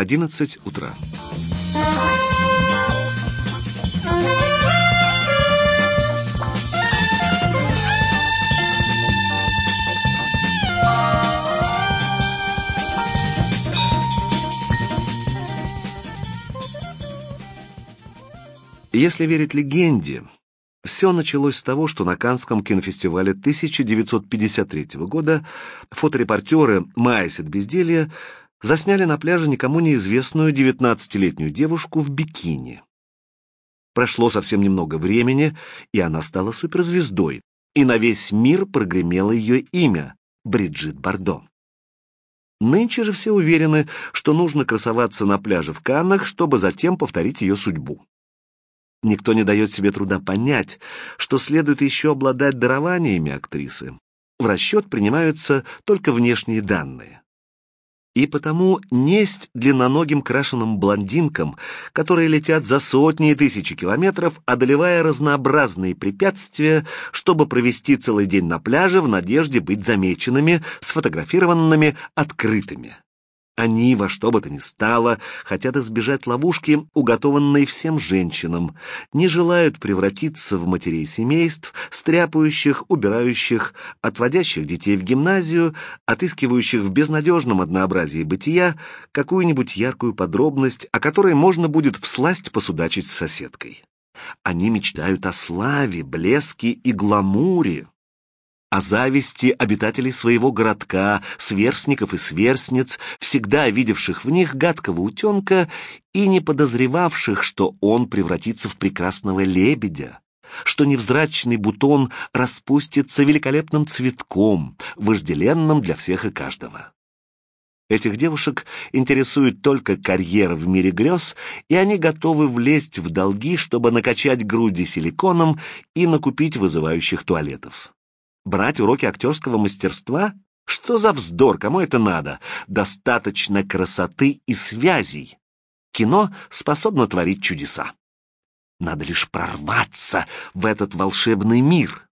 11 утра. Если верить легенде, все началось с того, что на Канском кинофестивале 1953 года фоторепортеры «Маясь от безделья» засняли на пляже никому неизвестную 19-летнюю девушку в бикини. Прошло совсем немного времени, и она стала суперзвездой, и на весь мир прогремело ее имя — Бриджит Бардо. Нынче же все уверены, что нужно красоваться на пляже в Каннах, чтобы затем повторить ее судьбу. Никто не дает себе труда понять, что следует еще обладать дарованиями актрисы. В расчет принимаются только внешние данные. И потому несть длинноногим крашеным блондинкам, которые летят за сотни и тысячи километров, одолевая разнообразные препятствия, чтобы провести целый день на пляже в надежде быть замеченными, сфотографированными, открытыми. Они во что бы то ни стало хотят избежать ловушки, уготованной всем женщинам, не желают превратиться в матерей семейств, стряпающих, убирающих, отводящих детей в гимназию, отыскивающих в безнадежном однообразии бытия какую-нибудь яркую подробность, о которой можно будет всласть посудачить с соседкой. Они мечтают о славе, блеске и гламуре, о зависти обитателей своего городка, сверстников и сверстниц, всегда видевших в них гадкого утенка и не подозревавших, что он превратится в прекрасного лебедя, что невзрачный бутон распустится великолепным цветком, вожделенным для всех и каждого. Этих девушек интересует только карьера в мире грез, и они готовы влезть в долги, чтобы накачать груди силиконом и накупить вызывающих туалетов. Брать уроки актерского мастерства? Что за вздор, кому это надо? Достаточно красоты и связей. Кино способно творить чудеса. Надо лишь прорваться в этот волшебный мир.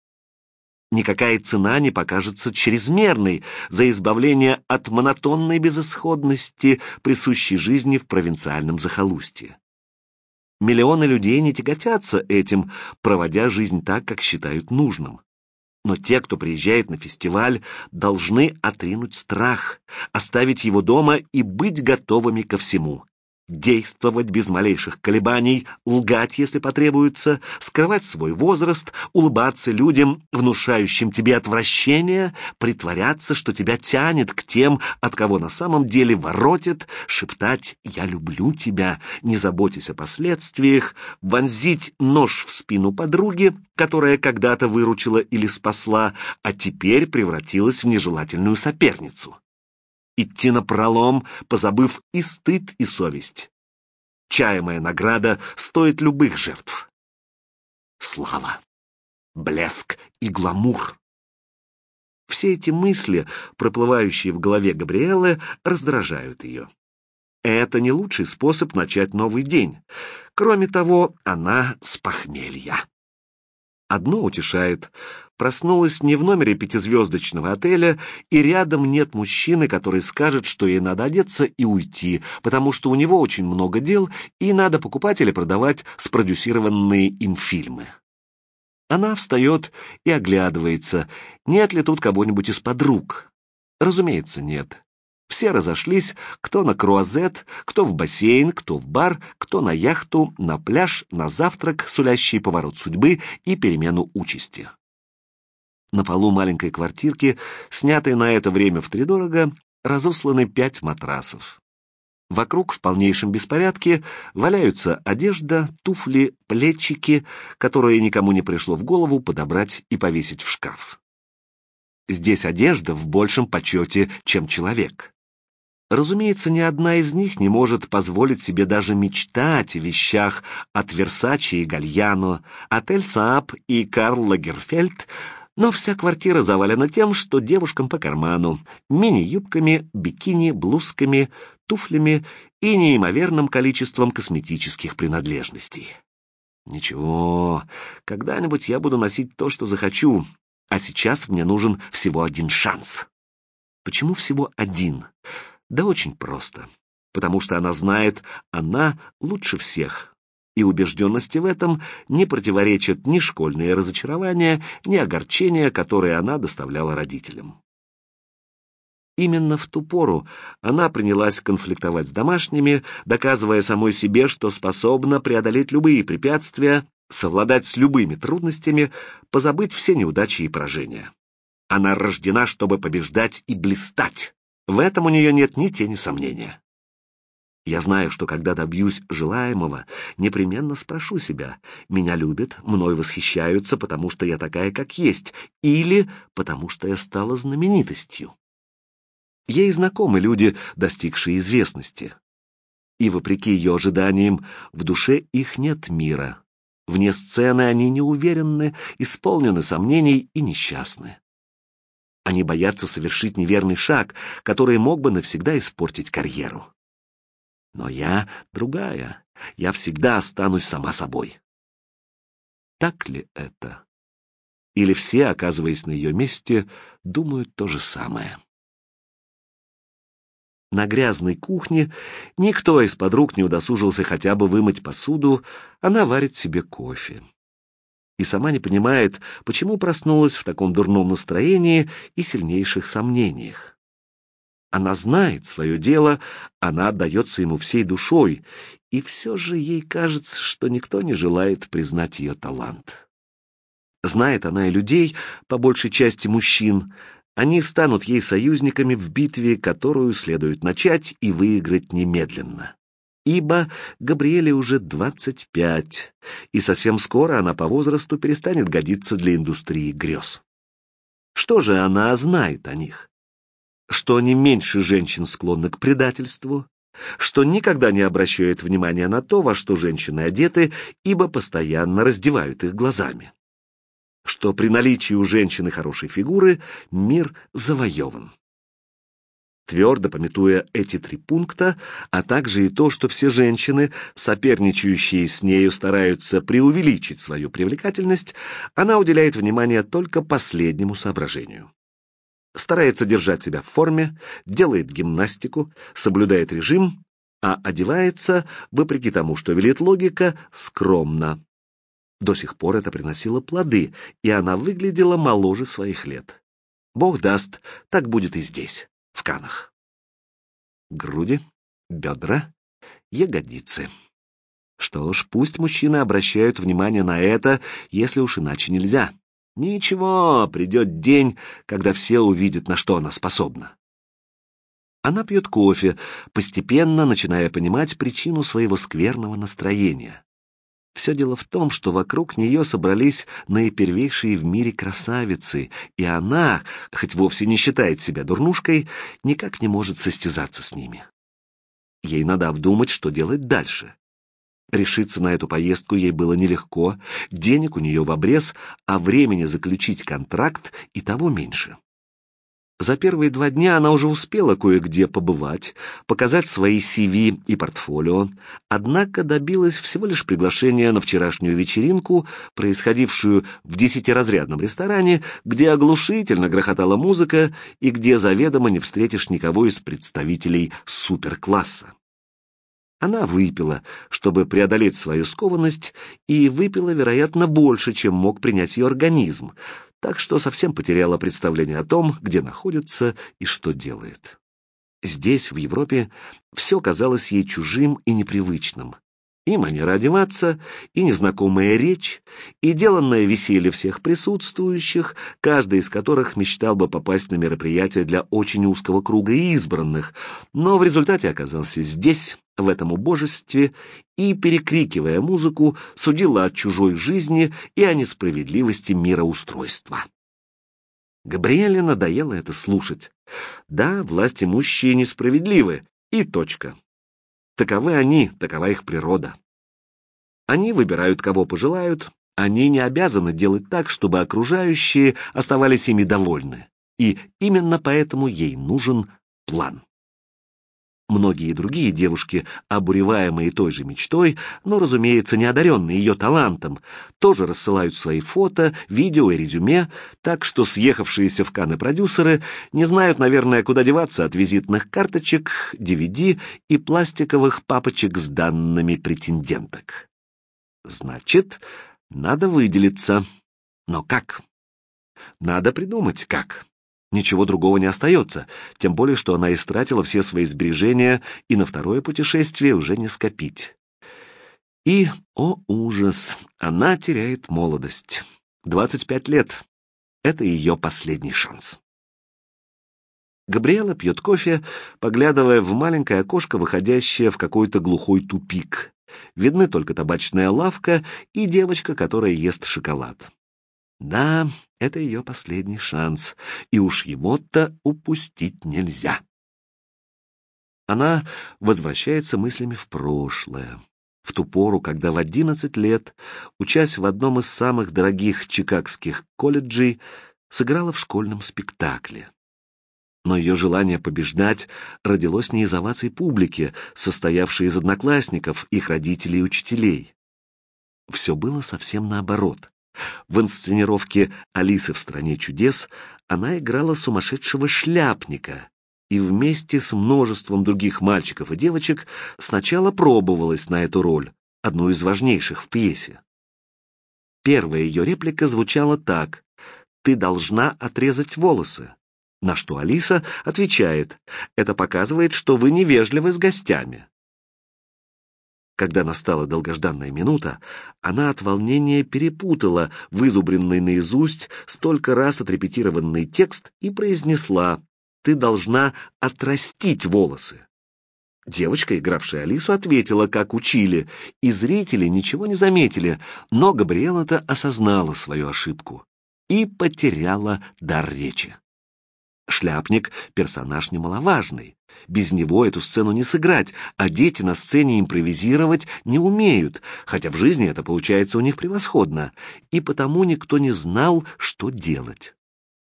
Никакая цена не покажется чрезмерной за избавление от монотонной безысходности, присущей жизни в провинциальном захолустье. Миллионы людей не тяготятся этим, проводя жизнь так, как считают нужным. Но те, кто приезжает на фестиваль, должны отринуть страх, оставить его дома и быть готовыми ко всему действовать без малейших колебаний, лгать, если потребуется, скрывать свой возраст, улыбаться людям, внушающим тебе отвращение, притворяться, что тебя тянет к тем, от кого на самом деле воротит, шептать «я люблю тебя», не заботясь о последствиях, вонзить нож в спину подруги, которая когда-то выручила или спасла, а теперь превратилась в нежелательную соперницу идти на пролом, позабыв и стыд, и совесть. Чаемая награда стоит любых жертв. Слава, блеск и гламур. Все эти мысли, проплывающие в голове Габриэлы, раздражают ее. Это не лучший способ начать новый день. Кроме того, она с похмелья. Одно утешает. Проснулась не в номере пятизвездочного отеля, и рядом нет мужчины, который скажет, что ей надо одеться и уйти, потому что у него очень много дел, и надо покупать или продавать спродюсированные им фильмы. Она встает и оглядывается, нет ли тут кого-нибудь из подруг. Разумеется, нет. Все разошлись, кто на круазет, кто в бассейн, кто в бар, кто на яхту, на пляж, на завтрак, сулящий поворот судьбы и перемену участи. На полу маленькой квартирки, снятой на это время втридорого, разосланы пять матрасов. Вокруг в полнейшем беспорядке валяются одежда, туфли, плечики, которые никому не пришло в голову подобрать и повесить в шкаф. Здесь одежда в большем почете, чем человек. Разумеется, ни одна из них не может позволить себе даже мечтать о вещах от Версачи и Гальяно, от Эль и Карл Лагерфельд, но вся квартира завалена тем, что девушкам по карману, мини-юбками, бикини, блузками, туфлями и неимоверным количеством косметических принадлежностей. Ничего, когда-нибудь я буду носить то, что захочу, а сейчас мне нужен всего один шанс. Почему всего один? Да очень просто. потому что она знает, она лучше всех. И убежденности в этом не противоречат ни школьные разочарования, ни огорчения, которые она доставляла родителям. Именно в ту пору она принялась конфликтовать с домашними, доказывая самой себе, что способна преодолеть любые препятствия, совладать с любыми трудностями, позабыть все неудачи и поражения. Она рождена, чтобы побеждать и блистать. В этом у нее нет ни тени сомнения. Я знаю, что когда добьюсь желаемого, непременно спрошу себя, меня любят, мной восхищаются, потому что я такая, как есть, или потому что я стала знаменитостью. Ей знакомы люди, достигшие известности. И, вопреки ее ожиданиям, в душе их нет мира. Вне сцены они неуверенны, исполнены сомнений и несчастны. Они боятся совершить неверный шаг, который мог бы навсегда испортить карьеру. Но я другая. Я всегда останусь сама собой. Так ли это? Или все, оказываясь на ее месте, думают то же самое? На грязной кухне никто из подруг не удосужился хотя бы вымыть посуду, она варит себе кофе. И сама не понимает, почему проснулась в таком дурном настроении и сильнейших сомнениях. Она знает свое дело, она отдается ему всей душой, и все же ей кажется, что никто не желает признать ее талант. Знает она и людей, по большей части мужчин, они станут ей союзниками в битве, которую следует начать и выиграть немедленно. Ибо Габриэле уже 25, и совсем скоро она по возрасту перестанет годиться для индустрии грез. Что же она знает о них? что они меньше женщин склонны к предательству, что никогда не обращают внимания на то, во что женщины одеты, ибо постоянно раздевают их глазами, что при наличии у женщины хорошей фигуры мир завоеван. Твердо пометуя эти три пункта, а также и то, что все женщины, соперничающие с нею, стараются преувеличить свою привлекательность, она уделяет внимание только последнему соображению старается держать себя в форме, делает гимнастику, соблюдает режим, а одевается, вопреки тому, что велит логика, скромно. До сих пор это приносило плоды, и она выглядела моложе своих лет. Бог даст, так будет и здесь, в Канах. Груди, бедра, ягодицы. Что ж, пусть мужчины обращают внимание на это, если уж иначе нельзя. Ничего, придет день, когда все увидят, на что она способна. Она пьет кофе, постепенно начиная понимать причину своего скверного настроения. Все дело в том, что вокруг нее собрались наипервейшие в мире красавицы, и она, хоть вовсе не считает себя дурнушкой, никак не может состязаться с ними. Ей надо обдумать, что делать дальше. Решиться на эту поездку ей было нелегко, денег у нее в обрез, а времени заключить контракт и того меньше. За первые два дня она уже успела кое-где побывать, показать свои CV и портфолио, однако добилась всего лишь приглашения на вчерашнюю вечеринку, происходившую в десятиразрядном ресторане, где оглушительно грохотала музыка и где заведомо не встретишь никого из представителей суперкласса. Она выпила, чтобы преодолеть свою скованность, и выпила, вероятно, больше, чем мог принять ее организм, так что совсем потеряла представление о том, где находится и что делает. Здесь, в Европе, все казалось ей чужим и непривычным и манера одеваться, и незнакомая речь, и деланное веселье всех присутствующих, каждый из которых мечтал бы попасть на мероприятие для очень узкого круга избранных, но в результате оказался здесь, в этом убожестве, и, перекрикивая музыку, судила о чужой жизни и о несправедливости мироустройства. Габриэле надоело это слушать. Да, власть имущие несправедливы, и точка. Таковы они, такова их природа. Они выбирают, кого пожелают, они не обязаны делать так, чтобы окружающие оставались ими довольны. И именно поэтому ей нужен план. Многие другие девушки, обуреваемые той же мечтой, но, разумеется, не одаренные ее талантом, тоже рассылают свои фото, видео и резюме, так что съехавшиеся в Канны продюсеры не знают, наверное, куда деваться от визитных карточек, DVD и пластиковых папочек с данными претенденток. Значит, надо выделиться. Но как? Надо придумать, как. Ничего другого не остается, тем более, что она истратила все свои сбережения, и на второе путешествие уже не скопить. И, о ужас, она теряет молодость. 25 лет. Это ее последний шанс. Габриэла пьет кофе, поглядывая в маленькое окошко, выходящее в какой-то глухой тупик. Видны только табачная лавка и девочка, которая ест шоколад. Да, это ее последний шанс, и уж его-то упустить нельзя. Она возвращается мыслями в прошлое, в ту пору, когда в одиннадцать лет, учась в одном из самых дорогих чикагских колледжей, сыграла в школьном спектакле. Но ее желание побеждать родилось не из оваций публики, состоявшей из одноклассников, их родителей и учителей. Все было совсем наоборот. В инсценировке «Алисы в стране чудес» она играла сумасшедшего шляпника и вместе с множеством других мальчиков и девочек сначала пробовалась на эту роль, одну из важнейших в пьесе. Первая ее реплика звучала так «Ты должна отрезать волосы», на что Алиса отвечает «Это показывает, что вы невежливы с гостями». Когда настала долгожданная минута, она от волнения перепутала вызубренный наизусть столько раз отрепетированный текст и произнесла «Ты должна отрастить волосы». Девочка, игравшая Алису, ответила, как учили, и зрители ничего не заметили, но Габриэла-то осознала свою ошибку и потеряла дар речи. Шляпник — персонаж немаловажный. Без него эту сцену не сыграть, а дети на сцене импровизировать не умеют, хотя в жизни это получается у них превосходно, и потому никто не знал, что делать.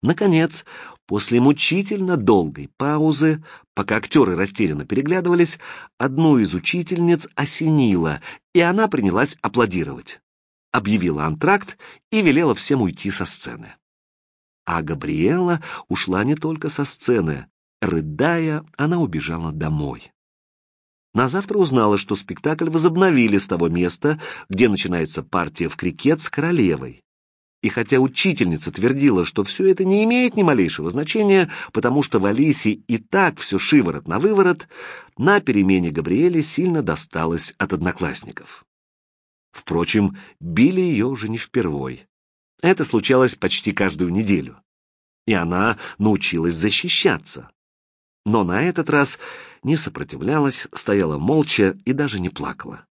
Наконец, после мучительно долгой паузы, пока актеры растерянно переглядывались, одну из учительниц осенило, и она принялась аплодировать. Объявила антракт и велела всем уйти со сцены. А Габриэла ушла не только со сцены. Рыдая, она убежала домой. На завтра узнала, что спектакль возобновили с того места, где начинается партия в крикет с королевой. И хотя учительница твердила, что все это не имеет ни малейшего значения, потому что в Алисе и так все шиворот на выворот, на перемене Габриэле сильно досталось от одноклассников. Впрочем, били ее уже не впервой. Это случалось почти каждую неделю. И она научилась защищаться. Но на этот раз не сопротивлялась, стояла молча и даже не плакала.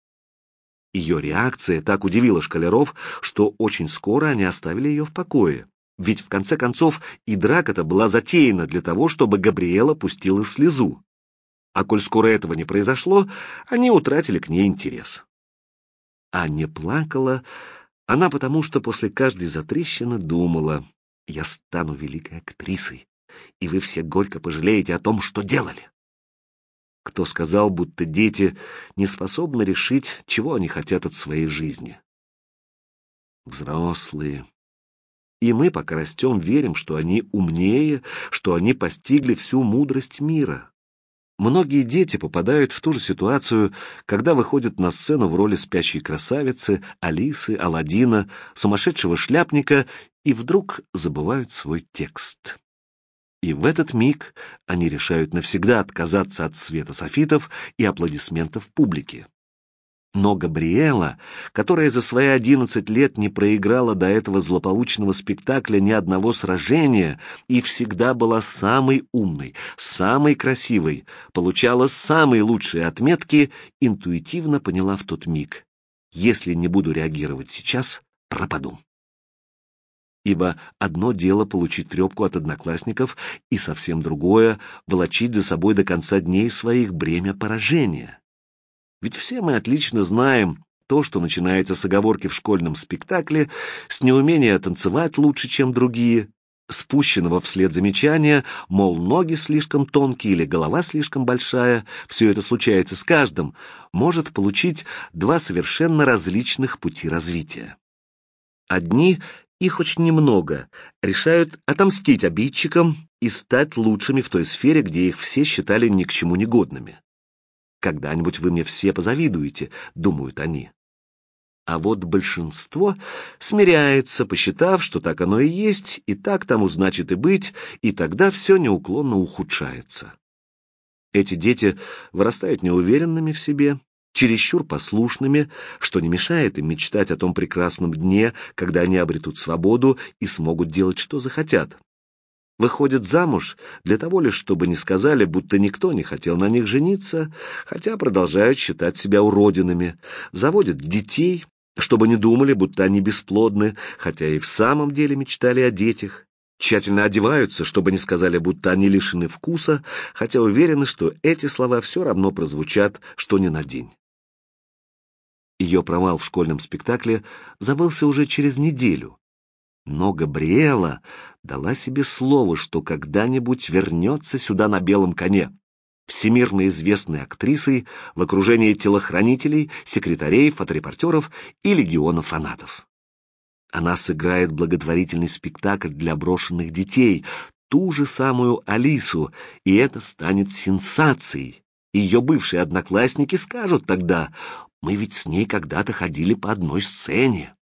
Ее реакция так удивила школяров, что очень скоро они оставили ее в покое. Ведь, в конце концов, и драка-то была затеяна для того, чтобы Габриэла пустила слезу. А коль скоро этого не произошло, они утратили к ней интерес. А не плакала она потому, что после каждой затрещины думала, я стану великой актрисой, и вы все горько пожалеете о том, что делали. Кто сказал, будто дети не способны решить, чего они хотят от своей жизни? Взрослые. И мы, пока растем, верим, что они умнее, что они постигли всю мудрость мира. Многие дети попадают в ту же ситуацию, когда выходят на сцену в роли спящей красавицы, Алисы, Аладдина, сумасшедшего шляпника и вдруг забывают свой текст. И в этот миг они решают навсегда отказаться от света софитов и аплодисментов публики. Но Габриэла, которая за свои одиннадцать лет не проиграла до этого злополучного спектакля ни одного сражения и всегда была самой умной, самой красивой, получала самые лучшие отметки, интуитивно поняла в тот миг. Если не буду реагировать сейчас, пропаду. Ибо одно дело получить трепку от одноклассников, и совсем другое — волочить за собой до конца дней своих бремя поражения. Ведь все мы отлично знаем то, что начинается с оговорки в школьном спектакле, с неумения танцевать лучше, чем другие, спущенного вслед замечания, мол, ноги слишком тонкие или голова слишком большая, все это случается с каждым, может получить два совершенно различных пути развития. Одни, их очень немного, решают отомстить обидчикам и стать лучшими в той сфере, где их все считали ни к чему негодными. «Когда-нибудь вы мне все позавидуете», — думают они. А вот большинство смиряется, посчитав, что так оно и есть, и так тому значит и быть, и тогда все неуклонно ухудшается. Эти дети вырастают неуверенными в себе, чересчур послушными, что не мешает им мечтать о том прекрасном дне, когда они обретут свободу и смогут делать, что захотят. Выходят замуж для того лишь, чтобы не сказали, будто никто не хотел на них жениться, хотя продолжают считать себя уродинами, заводят детей, чтобы не думали, будто они бесплодны, хотя и в самом деле мечтали о детях. Тщательно одеваются, чтобы не сказали, будто они лишены вкуса, хотя уверены, что эти слова все равно прозвучат, что ни на день. Ее провал в школьном спектакле забылся уже через неделю. Но Габриэла дала себе слово, что когда-нибудь вернется сюда на белом коне всемирно известной актрисой в окружении телохранителей, секретарей, фоторепортеров и легиона фанатов. Она сыграет благотворительный спектакль для брошенных детей, ту же самую Алису, и это станет сенсацией. Ее бывшие одноклассники скажут тогда, мы ведь с ней когда-то ходили по одной сцене.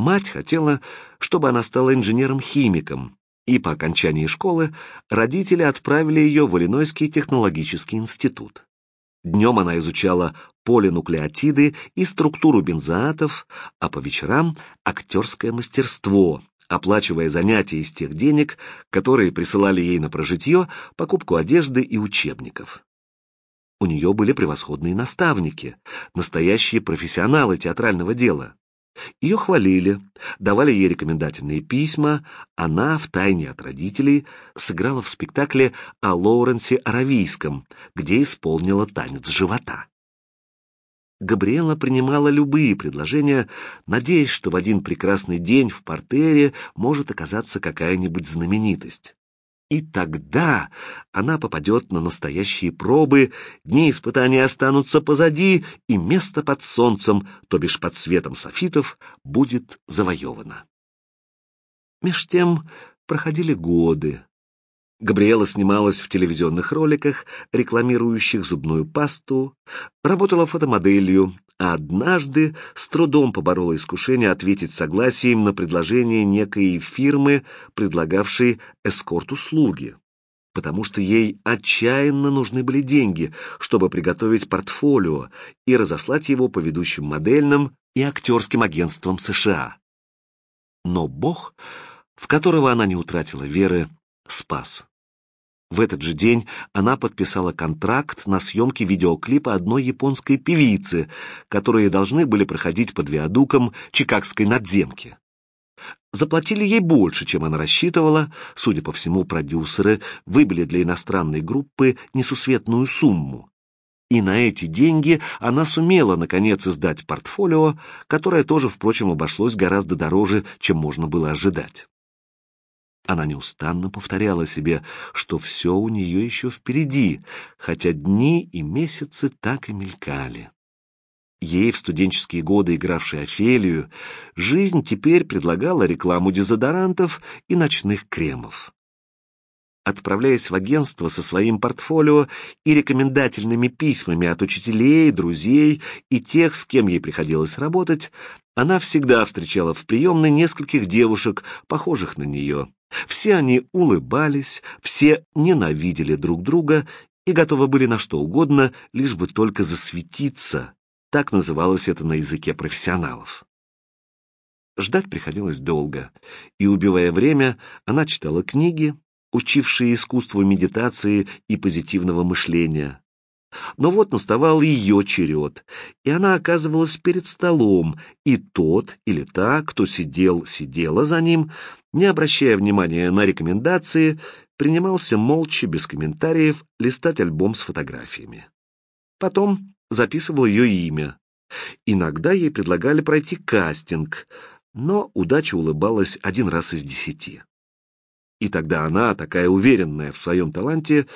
Мать хотела, чтобы она стала инженером-химиком, и по окончании школы родители отправили ее в Иллинойский технологический институт. Днем она изучала полинуклеотиды и структуру бензоатов, а по вечерам — актерское мастерство, оплачивая занятия из тех денег, которые присылали ей на прожитье, покупку одежды и учебников. У нее были превосходные наставники, настоящие профессионалы театрального дела. Ее хвалили, давали ей рекомендательные письма, она, втайне от родителей, сыграла в спектакле о Лоуренсе Аравийском, где исполнила танец живота. Габриэла принимала любые предложения, надеясь, что в один прекрасный день в портере может оказаться какая-нибудь знаменитость. И тогда она попадет на настоящие пробы, дни испытаний останутся позади, и место под солнцем, то бишь под светом софитов, будет завоевано. Меж тем проходили годы. Габриэла снималась в телевизионных роликах, рекламирующих зубную пасту, работала фотомоделью, а однажды с трудом поборола искушение ответить согласием на предложение некой фирмы, предлагавшей эскорт-услуги, потому что ей отчаянно нужны были деньги, чтобы приготовить портфолио и разослать его по ведущим модельным и актерским агентствам США. Но Бог, в которого она не утратила веры, спас. В этот же день она подписала контракт на съемки видеоклипа одной японской певицы, которые должны были проходить под виадуком Чикагской надземки. Заплатили ей больше, чем она рассчитывала, судя по всему, продюсеры выбили для иностранной группы несусветную сумму. И на эти деньги она сумела, наконец, издать портфолио, которое тоже, впрочем, обошлось гораздо дороже, чем можно было ожидать. Она неустанно повторяла себе, что все у нее еще впереди, хотя дни и месяцы так и мелькали. Ей в студенческие годы, игравшей Офелию, жизнь теперь предлагала рекламу дезодорантов и ночных кремов. Отправляясь в агентство со своим портфолио и рекомендательными письмами от учителей, друзей и тех, с кем ей приходилось работать, она всегда встречала в приемной нескольких девушек, похожих на нее. Все они улыбались, все ненавидели друг друга и готовы были на что угодно, лишь бы только засветиться. Так называлось это на языке профессионалов. Ждать приходилось долго, и, убивая время, она читала книги, учившие искусству медитации и позитивного мышления. Но вот наставал ее черед, и она оказывалась перед столом, и тот или та, кто сидел, сидела за ним, не обращая внимания на рекомендации, принимался молча, без комментариев, листать альбом с фотографиями. Потом записывал ее имя. Иногда ей предлагали пройти кастинг, но удача улыбалась один раз из десяти. И тогда она, такая уверенная в своем таланте,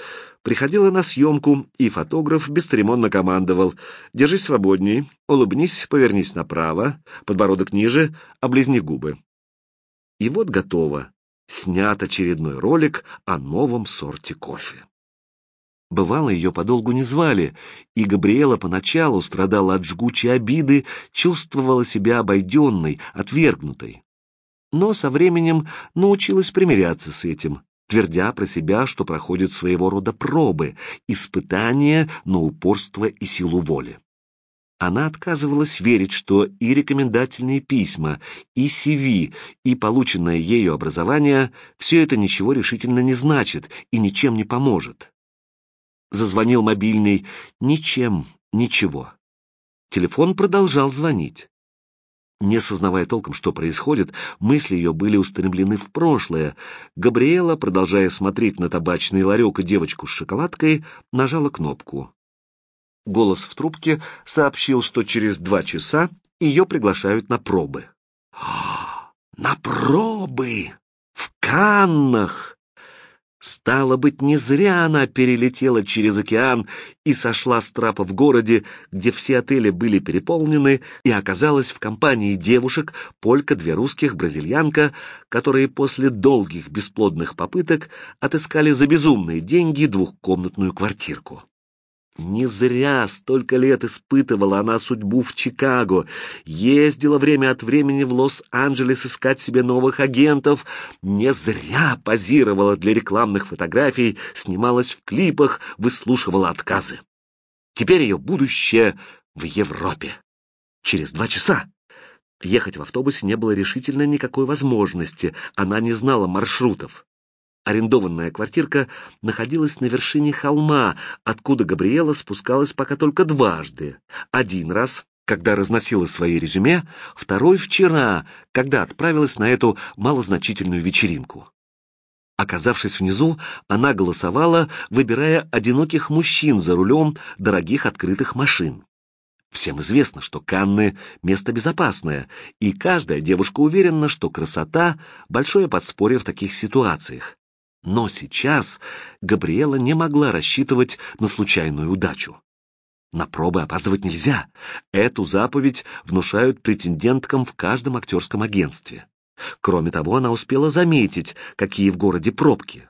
приходила на съемку, и фотограф бесцеремонно командовал «Держись свободней, улыбнись, повернись направо, подбородок ниже, облизни губы». И вот готово. Снят очередной ролик о новом сорте кофе. Бывало, ее подолгу не звали, и Габриэла поначалу страдала от жгучей обиды, чувствовала себя обойденной, отвергнутой. Но со временем научилась примиряться с этим, твердя про себя, что проходит своего рода пробы, испытания на упорство и силу воли. Она отказывалась верить, что и рекомендательные письма, и CV, и полученное ею образование — все это ничего решительно не значит и ничем не поможет. Зазвонил мобильный. Ничем, ничего. Телефон продолжал звонить. Не сознавая толком, что происходит, мысли ее были устремлены в прошлое. Габриэла, продолжая смотреть на табачный ларек и девочку с шоколадкой, нажала кнопку. Голос в трубке сообщил, что через два часа ее приглашают на пробы. «На пробы! В Каннах!» Стало быть, не зря она перелетела через океан и сошла с трапа в городе, где все отели были переполнены, и оказалась в компании девушек, полька, две русских, бразильянка, которые после долгих бесплодных попыток отыскали за безумные деньги двухкомнатную квартирку. Не зря столько лет испытывала она судьбу в Чикаго, ездила время от времени в Лос-Анджелес искать себе новых агентов, не зря позировала для рекламных фотографий, снималась в клипах, выслушивала отказы. Теперь ее будущее в Европе. Через два часа. Ехать в автобусе не было решительно никакой возможности, она не знала маршрутов. Арендованная квартирка находилась на вершине холма, откуда Габриэла спускалась пока только дважды. Один раз, когда разносила свои резюме, второй вчера, когда отправилась на эту малозначительную вечеринку. Оказавшись внизу, она голосовала, выбирая одиноких мужчин за рулем дорогих открытых машин. Всем известно, что Канны — место безопасное, и каждая девушка уверена, что красота — большое подспорье в таких ситуациях. Но сейчас Габриэла не могла рассчитывать на случайную удачу. На пробы опаздывать нельзя. Эту заповедь внушают претенденткам в каждом актерском агентстве. Кроме того, она успела заметить, какие в городе пробки.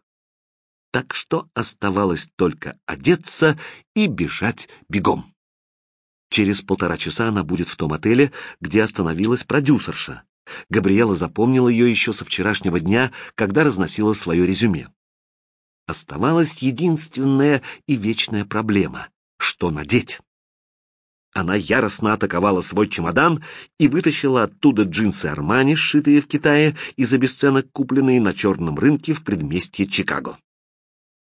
Так что оставалось только одеться и бежать бегом. Через полтора часа она будет в том отеле, где остановилась продюсерша. Габриэла запомнила ее еще со вчерашнего дня, когда разносила свое резюме. Оставалась единственная и вечная проблема — что надеть? Она яростно атаковала свой чемодан и вытащила оттуда джинсы Армани, сшитые в Китае и за бесценок купленные на черном рынке в предместье Чикаго.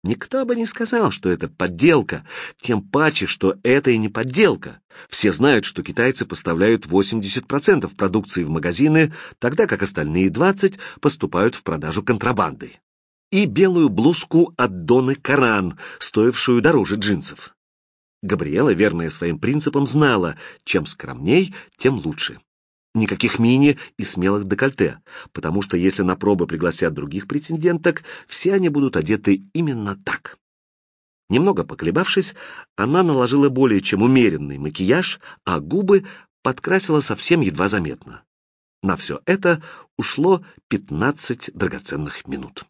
Никто бы не сказал, что это подделка, тем паче, что это и не подделка. Все знают, что китайцы поставляют 80% продукции в магазины, тогда как остальные 20% поступают в продажу контрабандой. И белую блузку от Доны Каран, стоившую дороже джинсов. Габриэла, верная своим принципам, знала, чем скромней, тем лучше никаких мини и смелых декольте, потому что если на пробы пригласят других претенденток, все они будут одеты именно так. Немного поколебавшись, она наложила более чем умеренный макияж, а губы подкрасила совсем едва заметно. На все это ушло 15 драгоценных минут.